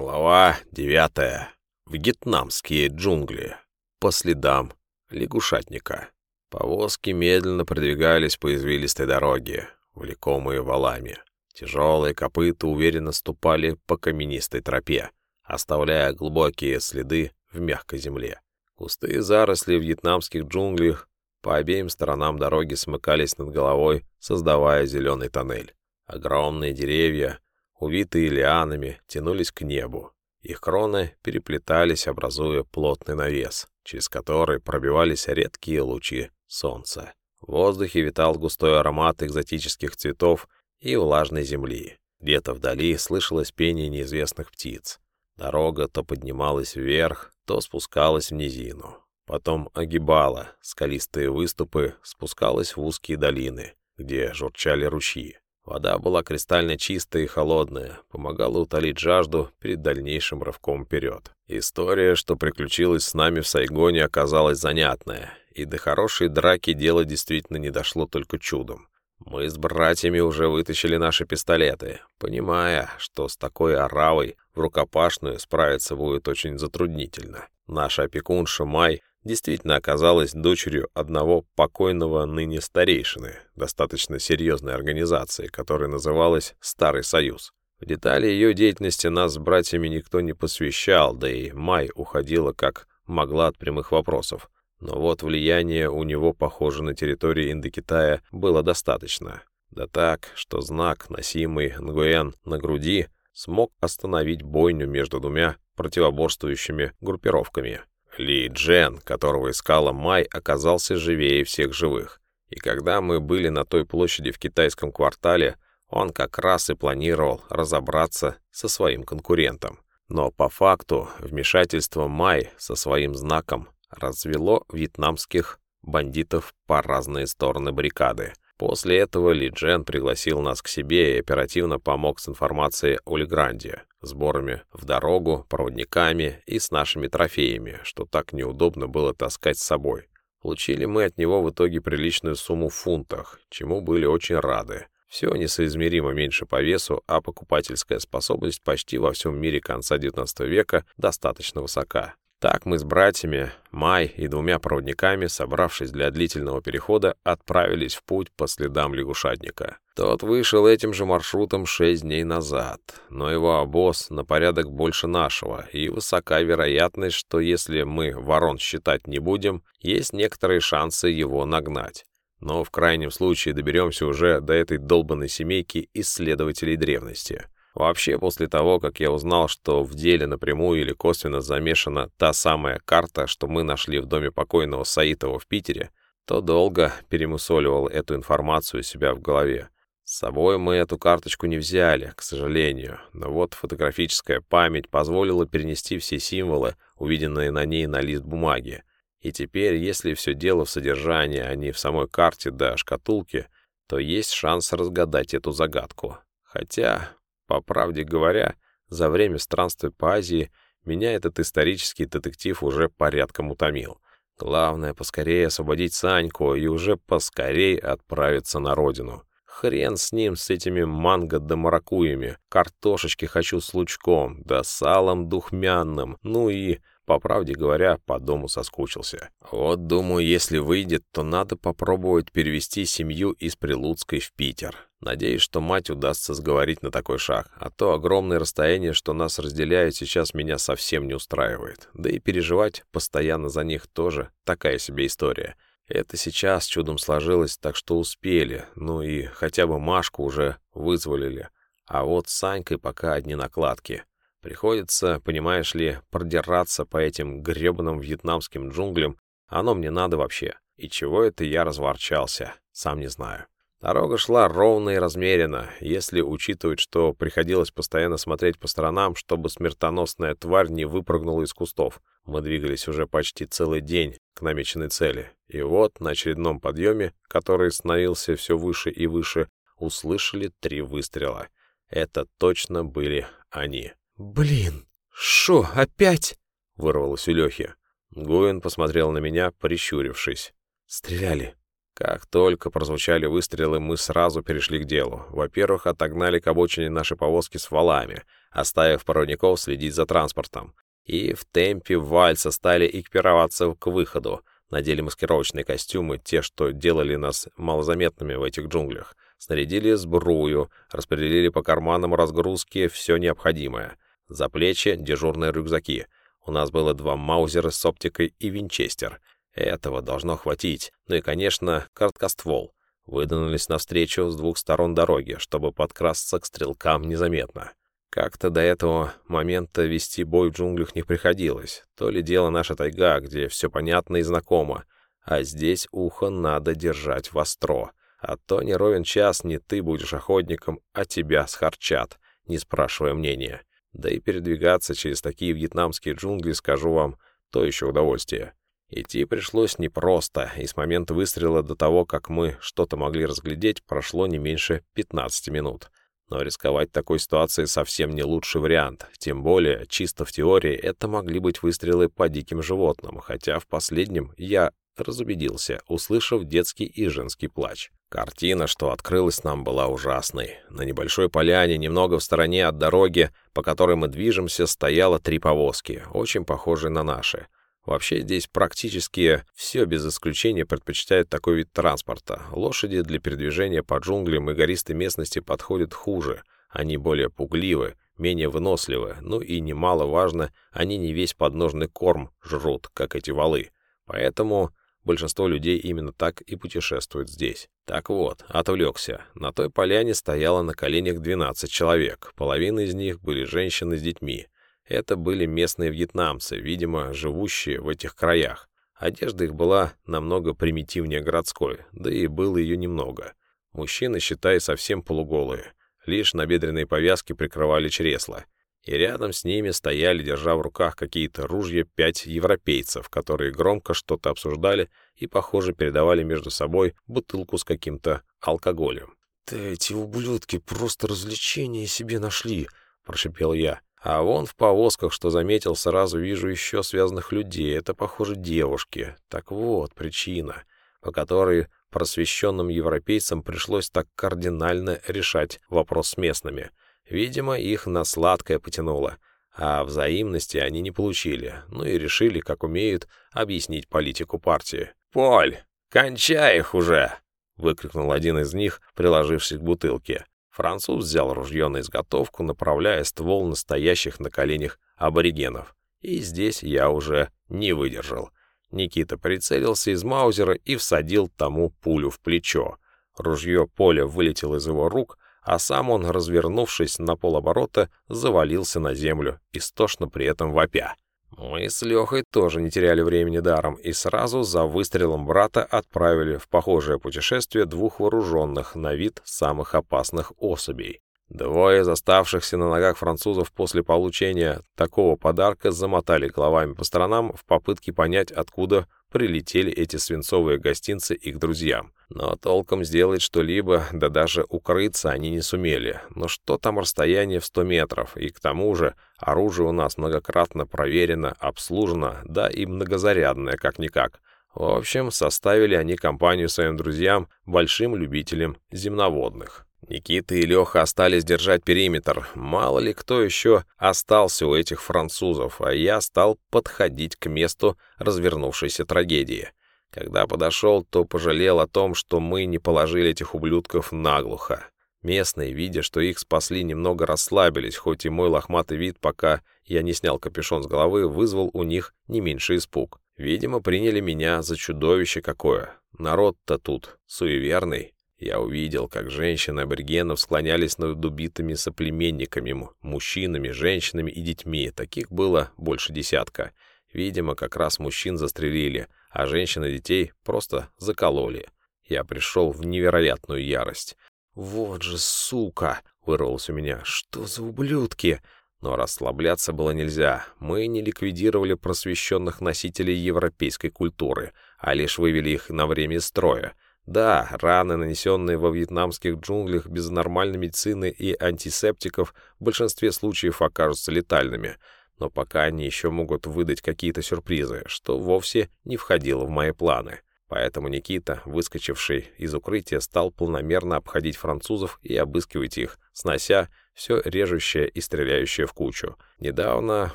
Глава девятая. Вьетнамские джунгли. По следам лягушатника. Повозки медленно продвигались по извилистой дороге, влекомые валами. Тяжелые копыта уверенно ступали по каменистой тропе, оставляя глубокие следы в мягкой земле. Густые заросли в вьетнамских джунглях по обеим сторонам дороги смыкались над головой, создавая зеленый тоннель. Огромные деревья, увитые лианами, тянулись к небу. Их кроны переплетались, образуя плотный навес, через который пробивались редкие лучи солнца. В воздухе витал густой аромат экзотических цветов и влажной земли. Где-то вдали слышалось пение неизвестных птиц. Дорога то поднималась вверх, то спускалась в низину. Потом огибала скалистые выступы, спускалась в узкие долины, где журчали ручьи. Вода была кристально чистая и холодная, помогала утолить жажду перед дальнейшим рывком вперед. История, что приключилась с нами в Сайгоне, оказалась занятная, и до хорошей драки дело действительно не дошло только чудом. Мы с братьями уже вытащили наши пистолеты, понимая, что с такой оравой в рукопашную справиться будет очень затруднительно. Наша опекунша Май действительно оказалась дочерью одного покойного ныне старейшины, достаточно серьезной организации, которая называлась «Старый Союз». В детали ее деятельности нас с братьями никто не посвящал, да и Май уходила как могла от прямых вопросов. Но вот влияние у него, похоже, на территории Индокитая было достаточно. Да так, что знак, носимый Нгуэн на груди, смог остановить бойню между двумя противоборствующими группировками. Ли Джен, которого искала Май, оказался живее всех живых. И когда мы были на той площади в китайском квартале, он как раз и планировал разобраться со своим конкурентом. Но по факту вмешательство Май со своим знаком развело вьетнамских бандитов по разные стороны баррикады. После этого Ли Джен пригласил нас к себе и оперативно помог с информацией о Легранде, сборами в дорогу, проводниками и с нашими трофеями, что так неудобно было таскать с собой. Получили мы от него в итоге приличную сумму в фунтах, чему были очень рады. Все несоизмеримо меньше по весу, а покупательская способность почти во всем мире конца XIX века достаточно высока. Так мы с братьями, Май и двумя проводниками, собравшись для длительного перехода, отправились в путь по следам лягушатника. Тот вышел этим же маршрутом шесть дней назад, но его обоз на порядок больше нашего, и высока вероятность, что если мы ворон считать не будем, есть некоторые шансы его нагнать. Но в крайнем случае доберемся уже до этой долбанной семейки исследователей древности. Вообще, после того, как я узнал, что в деле напрямую или косвенно замешана та самая карта, что мы нашли в доме покойного Саитова в Питере, то долго перемусоливал эту информацию у себя в голове. С собой мы эту карточку не взяли, к сожалению, но вот фотографическая память позволила перенести все символы, увиденные на ней на лист бумаги. И теперь, если все дело в содержании, а не в самой карте да шкатулке, то есть шанс разгадать эту загадку. Хотя, по правде говоря, за время странствия по Азии меня этот исторический детектив уже порядком утомил. Главное, поскорее освободить Саньку и уже поскорее отправиться на родину. Хрен с ним, с этими манго маракуями. Картошечки хочу с лучком, да салом духмянным. Ну и по правде говоря, по дому соскучился. Вот, думаю, если выйдет, то надо попробовать перевести семью из Прилуцкой в Питер. Надеюсь, что мать удастся сговорить на такой шаг, а то огромное расстояние, что нас разделяет, сейчас меня совсем не устраивает. Да и переживать постоянно за них тоже такая себе история. Это сейчас чудом сложилось, так что успели, ну и хотя бы Машку уже вызволили. А вот с Санькой пока одни накладки. Приходится, понимаешь ли, продираться по этим гребаным вьетнамским джунглям. Оно мне надо вообще. И чего это я разворчался, сам не знаю. Дорога шла ровно и размеренно, если учитывать, что приходилось постоянно смотреть по сторонам, чтобы смертоносная тварь не выпрыгнула из кустов. Мы двигались уже почти целый день к намеченной цели. И вот на очередном подъеме, который становился все выше и выше, услышали три выстрела. Это точно были они. «Блин, шо, опять?» — вырвалось у Лёхи. Гуин посмотрел на меня, прищурившись. «Стреляли. Как только прозвучали выстрелы, мы сразу перешли к делу. Во-первых, отогнали к обочине наши повозки с валами, оставив породников следить за транспортом. И в темпе вальса стали экипироваться к выходу. Надели маскировочные костюмы, те, что делали нас малозаметными в этих джунглях. Снарядили сбрую, распределили по карманам разгрузки все необходимое. За плечи дежурные рюкзаки. У нас было два маузера с оптикой и винчестер — этого должно хватить. Ну и, конечно, короткоствол. Выдвинулись навстречу с двух сторон дороги, чтобы подкрасться к стрелкам незаметно. Как-то до этого момента вести бой в джунглях не приходилось. То ли дело наша тайга, где все понятно и знакомо. А здесь ухо надо держать востро. А то не ровен час не ты будешь охотником, а тебя схарчат, не спрашивая мнения. Да и передвигаться через такие вьетнамские джунгли, скажу вам, то еще удовольствие. Идти пришлось непросто, и с момента выстрела до того, как мы что-то могли разглядеть, прошло не меньше 15 минут. Но рисковать такой ситуацией совсем не лучший вариант. Тем более, чисто в теории, это могли быть выстрелы по диким животным, хотя в последнем я разубедился, услышав детский и женский плач. Картина, что открылась нам, была ужасной. На небольшой поляне, немного в стороне от дороги, по которой мы движемся, стояло три повозки, очень похожие на наши. Вообще здесь практически все без исключения предпочитают такой вид транспорта. Лошади для передвижения по джунглям и гористой местности подходят хуже. Они более пугливы, менее выносливы, ну и немаловажно, они не весь подножный корм жрут, как эти валы. Поэтому большинство людей именно так и путешествуют здесь. Так вот, отвлекся. На той поляне стояло на коленях 12 человек. Половина из них были женщины с детьми. Это были местные вьетнамцы, видимо, живущие в этих краях. Одежда их была намного примитивнее городской, да и было ее немного. Мужчины, считай, совсем полуголые. Лишь набедренные повязки прикрывали чресла. И рядом с ними стояли, держа в руках какие-то ружья, пять европейцев, которые громко что-то обсуждали и, похоже, передавали между собой бутылку с каким-то алкоголем. «Да эти ублюдки просто развлечения себе нашли», — прошипел я. А вон в повозках, что заметил, сразу вижу еще связанных людей. Это, похоже, девушки. Так вот, причина, по которой просвещенным европейцам пришлось так кардинально решать вопрос с местными. Видимо, их на сладкое потянуло, а взаимности они не получили, ну и решили, как умеют, объяснить политику партии. «Поль, кончай их уже!» — выкрикнул один из них, приложившись к бутылке. Француз взял ружье на изготовку, направляя ствол настоящих на коленях аборигенов. И здесь я уже не выдержал. Никита прицелился из маузера и всадил тому пулю в плечо. Ружье Поля вылетело из его рук, а сам он, развернувшись на полоборота, завалился на землю, истошно при этом вопя. Мы с Лехой тоже не теряли времени даром и сразу за выстрелом брата отправили в похожее путешествие двух вооруженных на вид самых опасных особей. Двое из оставшихся на ногах французов после получения такого подарка замотали головами по сторонам в попытке понять, откуда прилетели эти свинцовые гостинцы их друзьям. Но толком сделать что-либо, да даже укрыться они не сумели. Но что там расстояние в 100 метров, и к тому же оружие у нас многократно проверено, обслужено, да и многозарядное как-никак. В общем, составили они компанию своим друзьям, большим любителям земноводных. Никита и Леха остались держать периметр. Мало ли кто еще остался у этих французов, а я стал подходить к месту развернувшейся трагедии. Когда подошел, то пожалел о том, что мы не положили этих ублюдков наглухо. Местные, видя, что их спасли, немного расслабились, хоть и мой лохматый вид, пока я не снял капюшон с головы, вызвал у них не меньший испуг. Видимо, приняли меня за чудовище какое. Народ-то тут суеверный. Я увидел, как женщины аборигенов склонялись над убитыми соплеменниками, мужчинами, женщинами и детьми. Таких было больше десятка. Видимо, как раз мужчин застрелили, а женщин и детей просто закололи. Я пришел в невероятную ярость. «Вот же сука!» — вырвалось у меня. «Что за ублюдки?» Но расслабляться было нельзя. Мы не ликвидировали просвещенных носителей европейской культуры, а лишь вывели их на время строя. Да, раны, нанесенные во вьетнамских джунглях без нормальной медицины и антисептиков, в большинстве случаев окажутся летальными, но пока они еще могут выдать какие-то сюрпризы, что вовсе не входило в мои планы. Поэтому Никита, выскочивший из укрытия, стал планомерно обходить французов и обыскивать их, снося все режущее и стреляющее в кучу. Недавно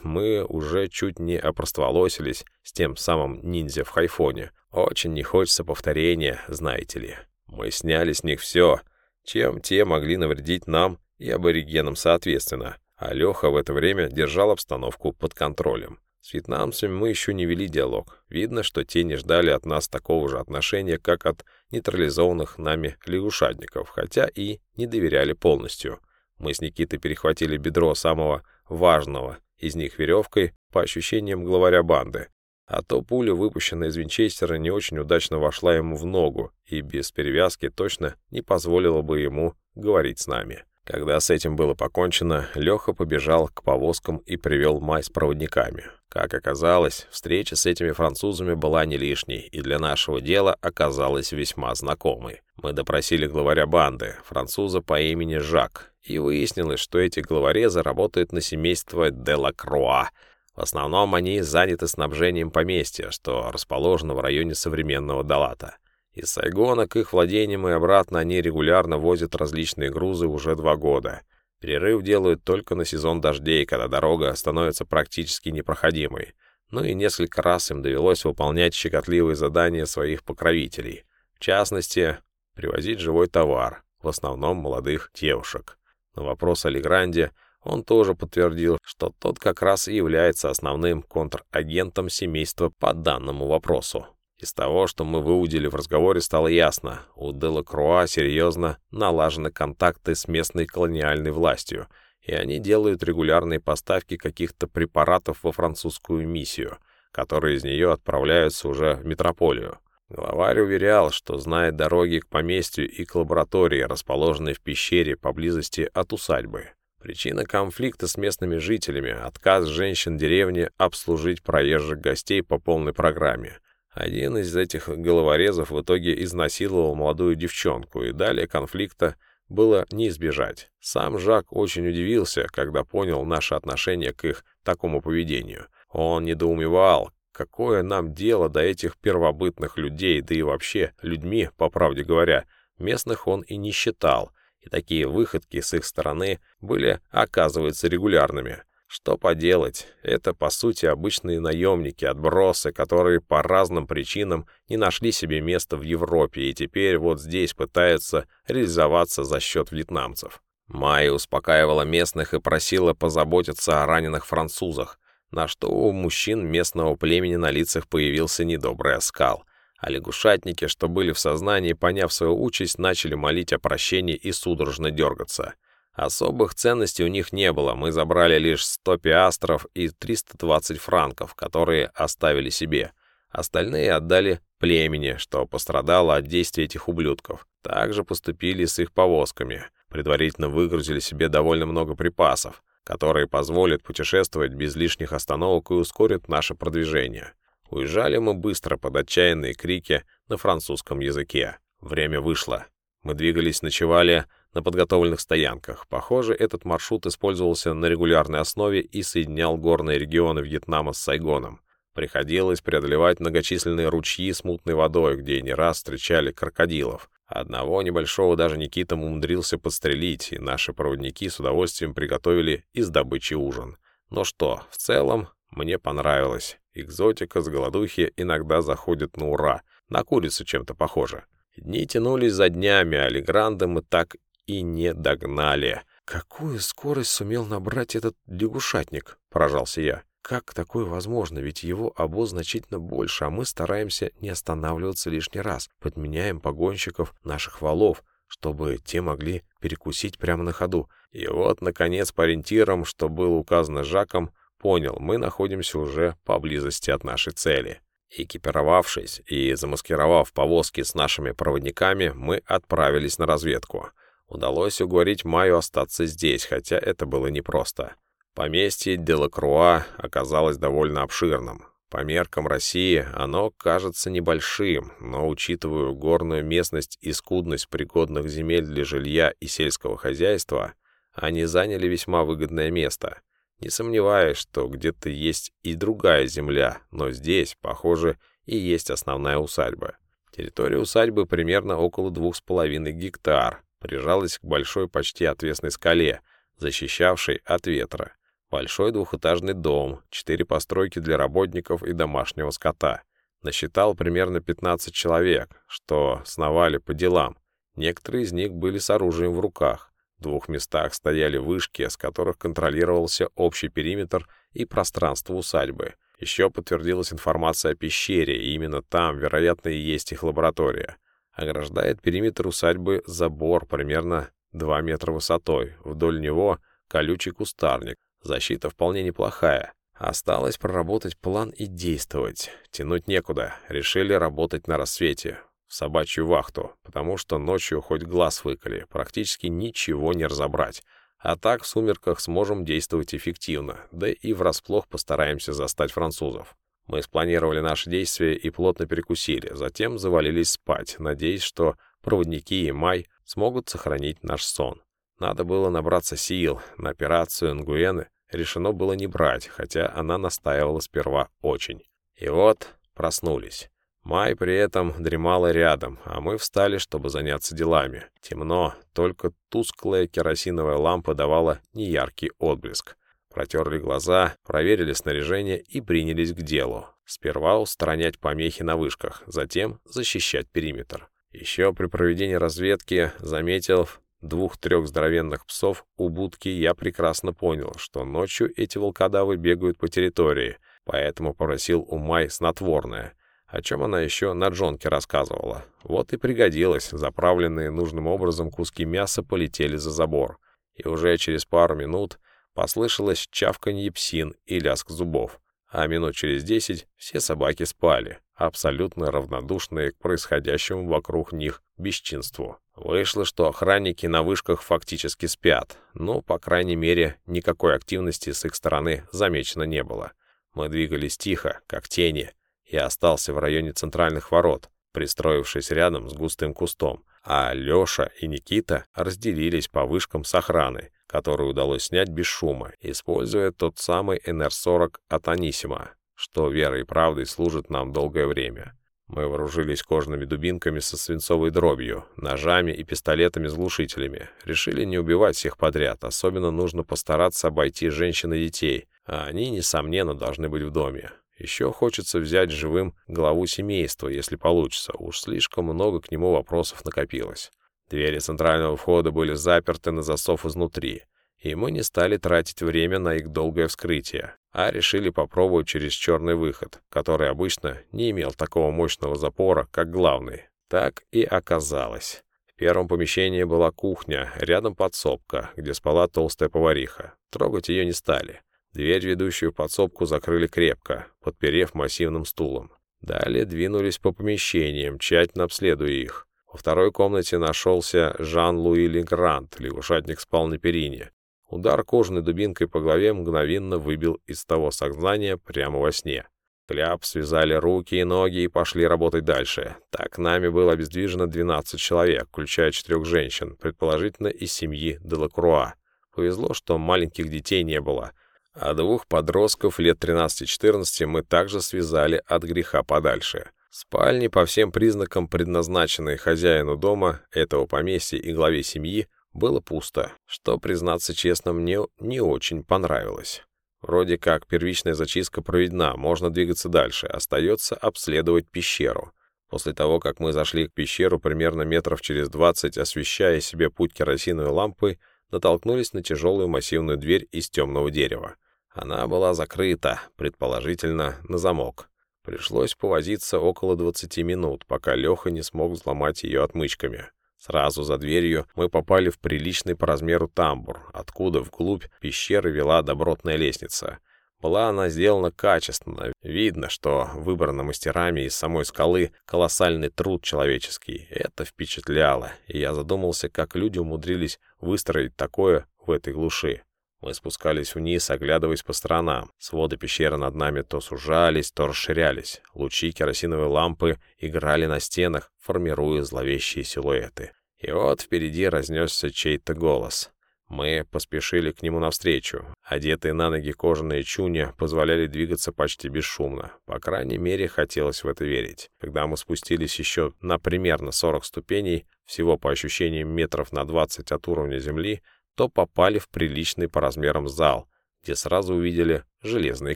мы уже чуть не опростоволосились с тем самым ниндзя в Хайфоне. Очень не хочется повторения, знаете ли. Мы сняли с них все, чем те могли навредить нам и аборигенам соответственно, а Леха в это время держал обстановку под контролем. С вьетнамцами мы еще не вели диалог. Видно, что те не ждали от нас такого же отношения, как от нейтрализованных нами лягушатников, хотя и не доверяли полностью. Мы с Никитой перехватили бедро самого важного из них веревкой, по ощущениям главаря банды. А то пуля, выпущенная из винчестера, не очень удачно вошла ему в ногу и без перевязки точно не позволила бы ему говорить с нами. Когда с этим было покончено, Леха побежал к повозкам и привел Май с проводниками. Как оказалось, встреча с этими французами была не лишней и для нашего дела оказалась весьма знакомой. Мы допросили главаря банды, француза по имени Жак, и выяснилось, что эти главорезы работают на семейство Делакруа. В основном они заняты снабжением поместья, что расположено в районе современного Далата. Из Сайгона к их владениям и обратно они регулярно возят различные грузы уже два года. Перерыв делают только на сезон дождей, когда дорога становится практически непроходимой. Ну и несколько раз им довелось выполнять щекотливые задания своих покровителей. В частности, привозить живой товар, в основном молодых девушек. На вопрос о Легранде он тоже подтвердил, что тот как раз и является основным контрагентом семейства по данному вопросу. Из того, что мы выудили в разговоре, стало ясно, у Делакруа серьезно налажены контакты с местной колониальной властью, и они делают регулярные поставки каких-то препаратов во французскую миссию, которые из нее отправляются уже в метрополию. Главарь уверял, что знает дороги к поместью и к лаборатории, расположенной в пещере поблизости от усадьбы. Причина конфликта с местными жителями – отказ женщин деревни обслужить проезжих гостей по полной программе. Один из этих головорезов в итоге изнасиловал молодую девчонку, и далее конфликта было не избежать. Сам Жак очень удивился, когда понял наше отношение к их такому поведению. Он недоумевал, какое нам дело до этих первобытных людей, да и вообще людьми, по правде говоря, местных он и не считал, и такие выходки с их стороны были, оказывается, регулярными. Что поделать, это по сути обычные наемники, отбросы, которые по разным причинам не нашли себе места в Европе и теперь вот здесь пытаются реализоваться за счет вьетнамцев. Майя успокаивала местных и просила позаботиться о раненых французах, на что у мужчин местного племени на лицах появился недобрый оскал. А лягушатники, что были в сознании, поняв свою участь, начали молить о прощении и судорожно дергаться. Особых ценностей у них не было, мы забрали лишь 100 пиастров и 320 франков, которые оставили себе. Остальные отдали племени, что пострадало от действий этих ублюдков. Также поступили с их повозками. Предварительно выгрузили себе довольно много припасов, которые позволят путешествовать без лишних остановок и ускорят наше продвижение. Уезжали мы быстро под отчаянные крики на французском языке. Время вышло. Мы двигались, ночевали на подготовленных стоянках. Похоже, этот маршрут использовался на регулярной основе и соединял горные регионы Вьетнама с Сайгоном. Приходилось преодолевать многочисленные ручьи с мутной водой, где не раз встречали крокодилов. Одного небольшого даже Никита умудрился подстрелить, и наши проводники с удовольствием приготовили из добычи ужин. Но что, в целом, мне понравилось. Экзотика с голодухи иногда заходит на ура. На курицу чем-то похоже. Дни тянулись за днями, а Легранда мы так и не догнали. «Какую скорость сумел набрать этот лягушатник?» — поражался я. «Как такое возможно? Ведь его обоз значительно больше, а мы стараемся не останавливаться лишний раз, подменяем погонщиков наших валов, чтобы те могли перекусить прямо на ходу. И вот, наконец, по ориентирам, что было указано Жаком, понял, мы находимся уже поблизости от нашей цели. Экипировавшись и замаскировав повозки с нашими проводниками, мы отправились на разведку. Удалось уговорить Майю остаться здесь, хотя это было непросто. Поместье Делакруа оказалось довольно обширным. По меркам России оно кажется небольшим, но учитывая горную местность и скудность пригодных земель для жилья и сельского хозяйства, они заняли весьма выгодное место. Не сомневаюсь, что где-то есть и другая земля, но здесь, похоже, и есть основная усадьба. Территория усадьбы примерно около двух с половиной гектар, прижалась к большой почти отвесной скале, защищавшей от ветра. Большой двухэтажный дом, четыре постройки для работников и домашнего скота. Насчитал примерно 15 человек, что сновали по делам. Некоторые из них были с оружием в руках. В двух местах стояли вышки, с которых контролировался общий периметр и пространство усадьбы. Еще подтвердилась информация о пещере, и именно там, вероятно, и есть их лаборатория. Ограждает периметр усадьбы забор примерно 2 метра высотой. Вдоль него колючий кустарник. Защита вполне неплохая. Осталось проработать план и действовать. Тянуть некуда. Решили работать на рассвете. Собачью вахту. Потому что ночью хоть глаз выколи. Практически ничего не разобрать. А так в сумерках сможем действовать эффективно, да и врасплох постараемся застать французов. Мы спланировали наши действия и плотно перекусили, затем завалились спать, надеясь, что проводники и Май смогут сохранить наш сон. Надо было набраться сил, на операцию Нгуэны решено было не брать, хотя она настаивала сперва очень. И вот проснулись. Май при этом дремала рядом, а мы встали, чтобы заняться делами. Темно, только тусклая керосиновая лампа давала неяркий отблеск. Протерли глаза, проверили снаряжение и принялись к делу. Сперва устранять помехи на вышках, затем защищать периметр. Еще при проведении разведки, заметив двух-трех здоровенных псов у будки, я прекрасно понял, что ночью эти волкодавы бегают по территории, поэтому попросил у Май снотворное — о чем она еще на джонке рассказывала. Вот и пригодилось, заправленные нужным образом куски мяса полетели за забор. И уже через пару минут послышалось чавканье псин и лязг зубов. А минут через десять все собаки спали, абсолютно равнодушные к происходящему вокруг них бесчинству. Вышло, что охранники на вышках фактически спят, но, по крайней мере, никакой активности с их стороны замечено не было. Мы двигались тихо, как тени, я остался в районе центральных ворот, пристроившись рядом с густым кустом, а Лёша и Никита разделились по вышкам с охраной, которую удалось снять без шума, используя тот самый НР-40 от Анисима, что верой и правдой служит нам долгое время. Мы вооружились кожными дубинками со свинцовой дробью, ножами и пистолетами с глушителями. Решили не убивать всех подряд, особенно нужно постараться обойти женщин и детей, а они, несомненно, должны быть в доме. Еще хочется взять живым главу семейства, если получится. Уж слишком много к нему вопросов накопилось. Двери центрального входа были заперты на засов изнутри, и мы не стали тратить время на их долгое вскрытие, а решили попробовать через черный выход, который обычно не имел такого мощного запора, как главный. Так и оказалось. В первом помещении была кухня, рядом подсобка, где спала толстая повариха. Трогать ее не стали. Дверь, ведущую в подсобку, закрыли крепко, подперев массивным стулом. Далее двинулись по помещениям, тщательно обследуя их. Во второй комнате нашелся Жан-Луи Легрант, лягушатник спал на перине. Удар кожаной дубинкой по голове мгновенно выбил из того сознания прямо во сне. Кляп связали руки и ноги и пошли работать дальше. Так нами было обездвижено 12 человек, включая четырех женщин, предположительно из семьи Делакруа. Повезло, что маленьких детей не было — а двух подростков лет 13-14 мы также связали от греха подальше. Спальни, по всем признакам предназначенные хозяину дома, этого поместья и главе семьи, было пусто, что, признаться честно, мне не очень понравилось. Вроде как первичная зачистка проведена, можно двигаться дальше, остается обследовать пещеру. После того, как мы зашли к пещеру примерно метров через 20, освещая себе путь керосиновой лампой, натолкнулись на тяжелую массивную дверь из темного дерева. Она была закрыта, предположительно, на замок. Пришлось повозиться около 20 минут, пока Леха не смог взломать ее отмычками. Сразу за дверью мы попали в приличный по размеру тамбур, откуда вглубь пещеры вела добротная лестница. Была она сделана качественно. Видно, что выбрана мастерами из самой скалы колоссальный труд человеческий. Это впечатляло, и я задумался, как люди умудрились выстроить такое в этой глуши. Мы спускались вниз, оглядываясь по сторонам. Своды пещеры над нами то сужались, то расширялись. Лучи керосиновой лампы играли на стенах, формируя зловещие силуэты. И вот впереди разнесся чей-то голос. Мы поспешили к нему навстречу. Одетые на ноги кожаные чуни позволяли двигаться почти бесшумно. По крайней мере, хотелось в это верить. Когда мы спустились еще на примерно 40 ступеней, всего по ощущениям метров на 20 от уровня земли, то попали в приличный по размерам зал, где сразу увидели железные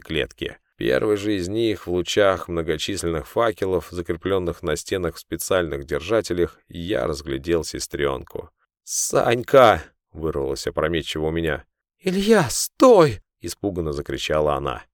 клетки. Первый же из них в лучах многочисленных факелов, закрепленных на стенах в специальных держателях, я разглядел сестренку. «Санька!» — вырвалось опрометчиво у меня. «Илья, стой!» — испуганно закричала она.